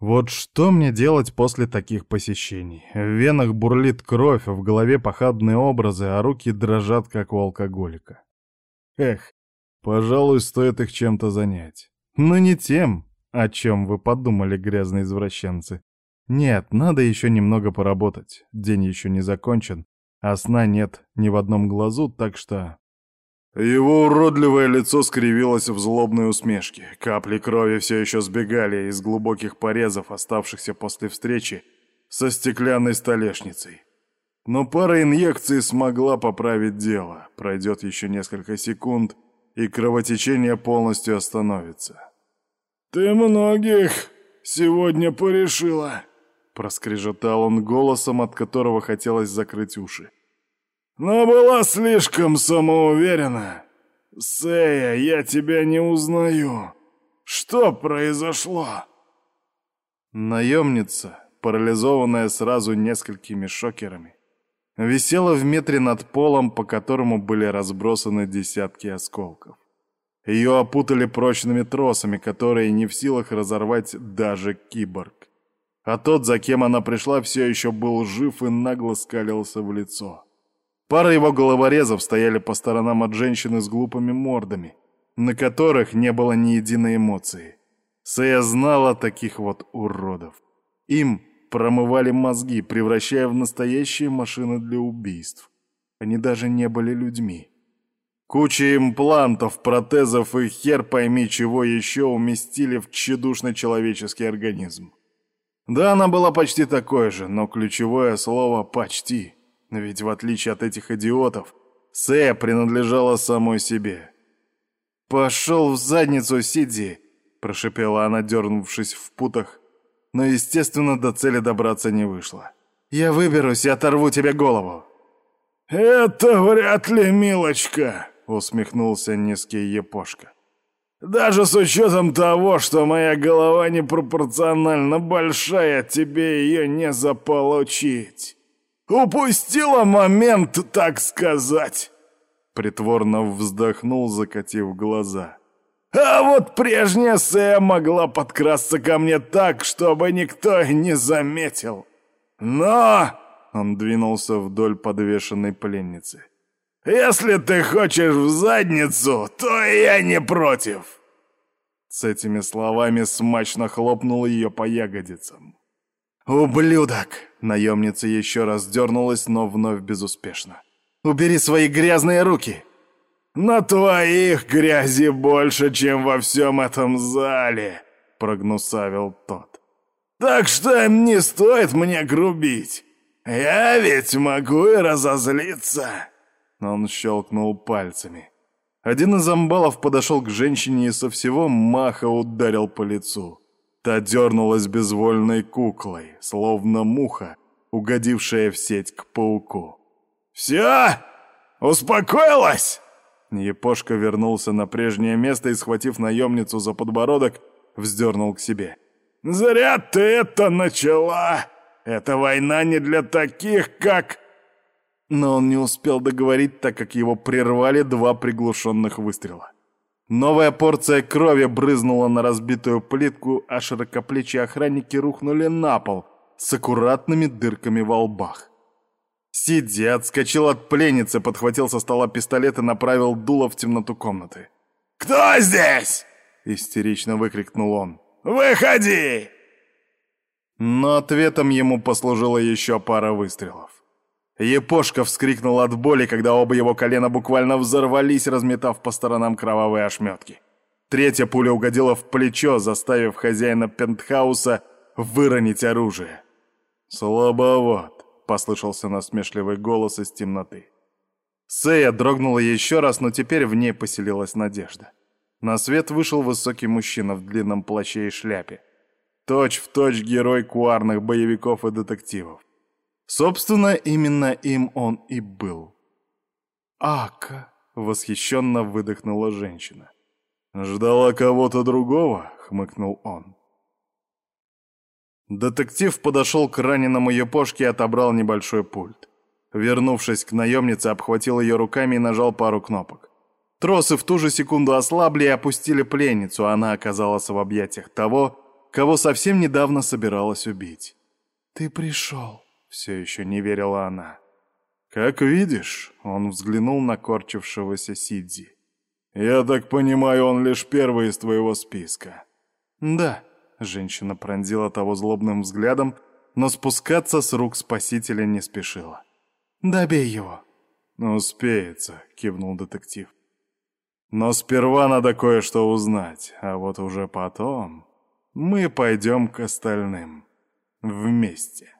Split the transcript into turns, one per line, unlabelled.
Вот что мне делать после таких посещений? В венах бурлит кровь, в голове похабные образы, а руки дрожат, как у алкоголика. Эх, пожалуй, стоит их чем-то занять. Но не тем, о чем вы подумали, грязные извращенцы. Нет, надо еще немного поработать. День еще не закончен, а сна нет ни в одном глазу, так что... Его уродливое лицо скривилось в злобной усмешке. Капли крови все еще сбегали из глубоких порезов, оставшихся после встречи со стеклянной столешницей. Но пара инъекций смогла поправить дело. Пройдет еще несколько секунд, и кровотечение полностью остановится. «Ты многих сегодня порешила», — проскрежетал он голосом, от которого хотелось закрыть уши но была слишком самоуверена. Сея, я тебя не узнаю. Что произошло?» Наемница, парализованная сразу несколькими шокерами, висела в метре над полом, по которому были разбросаны десятки осколков. Ее опутали прочными тросами, которые не в силах разорвать даже киборг. А тот, за кем она пришла, все еще был жив и нагло скалился в лицо. Пара его головорезов стояли по сторонам от женщины с глупыми мордами, на которых не было ни единой эмоции. Сэя знала таких вот уродов. Им промывали мозги, превращая в настоящие машины для убийств. Они даже не были людьми. Куча имплантов, протезов и хер пойми чего еще уместили в тщедушный человеческий организм. Да, она была почти такой же, но ключевое слово «почти». Ведь в отличие от этих идиотов, Сэя принадлежала самой себе. «Пошел в задницу, сиди!» – прошипела она, дернувшись в путах, но, естественно, до цели добраться не вышло. «Я выберусь и оторву тебе голову!» «Это вряд ли, милочка!» — усмехнулся низкий епошка. «Даже с учетом того, что моя голова непропорционально большая, тебе ее не заполучить!» Упустила момент, так сказать!» Притворно вздохнул, закатив глаза. «А вот прежняя Сэм могла подкрасться ко мне так, чтобы никто не заметил. Но...» Он двинулся вдоль подвешенной пленницы. «Если ты хочешь в задницу, то я не против!» С этими словами смачно хлопнул ее по ягодицам. «Ублюдок!» — наемница еще раз дернулась, но вновь безуспешно. «Убери свои грязные руки!» «На твоих грязи больше, чем во всем этом зале!» — прогнусавил тот. «Так что не стоит мне грубить! Я ведь могу и разозлиться!» Он щелкнул пальцами. Один из амбалов подошел к женщине и со всего маха ударил по лицу. Та дернулась безвольной куклой, словно муха, угодившая в сеть к пауку. «Все? Успокоилась?» Епошка вернулся на прежнее место и, схватив наемницу за подбородок, вздернул к себе. «Зря ты это начала! Эта война не для таких, как...» Но он не успел договорить, так как его прервали два приглушенных выстрела. Новая порция крови брызнула на разбитую плитку, а широкоплечие охранники рухнули на пол с аккуратными дырками во лбах. Сиди отскочил от пленницы, подхватил со стола пистолет и направил дуло в темноту комнаты. «Кто здесь?» — истерично выкрикнул он. «Выходи!» Но ответом ему послужила еще пара выстрелов. Епошка вскрикнул от боли, когда оба его колена буквально взорвались, разметав по сторонам кровавые ошметки. Третья пуля угодила в плечо, заставив хозяина пентхауса выронить оружие. «Слабоват», — послышался насмешливый голос из темноты. Сея дрогнула еще раз, но теперь в ней поселилась надежда. На свет вышел высокий мужчина в длинном плаще и шляпе. Точь в точь герой куарных боевиков и детективов. Собственно, именно им он и был. «Ака!» — восхищенно выдохнула женщина. «Ждала кого-то другого?» — хмыкнул он. Детектив подошел к раненому япошке и отобрал небольшой пульт. Вернувшись к наемнице, обхватил ее руками и нажал пару кнопок. Тросы в ту же секунду ослабли и опустили пленницу, а она оказалась в объятиях того, кого совсем недавно собиралась убить. «Ты пришел», — все еще не верила она. «Как видишь», — он взглянул на корчившегося Сидзи. «Я так понимаю, он лишь первый из твоего списка». «Да», — женщина пронзила того злобным взглядом, но спускаться с рук спасителя не спешила. «Добей его». «Успеется», — кивнул детектив. «Но сперва надо кое-что узнать, а вот уже потом мы пойдем к остальным вместе».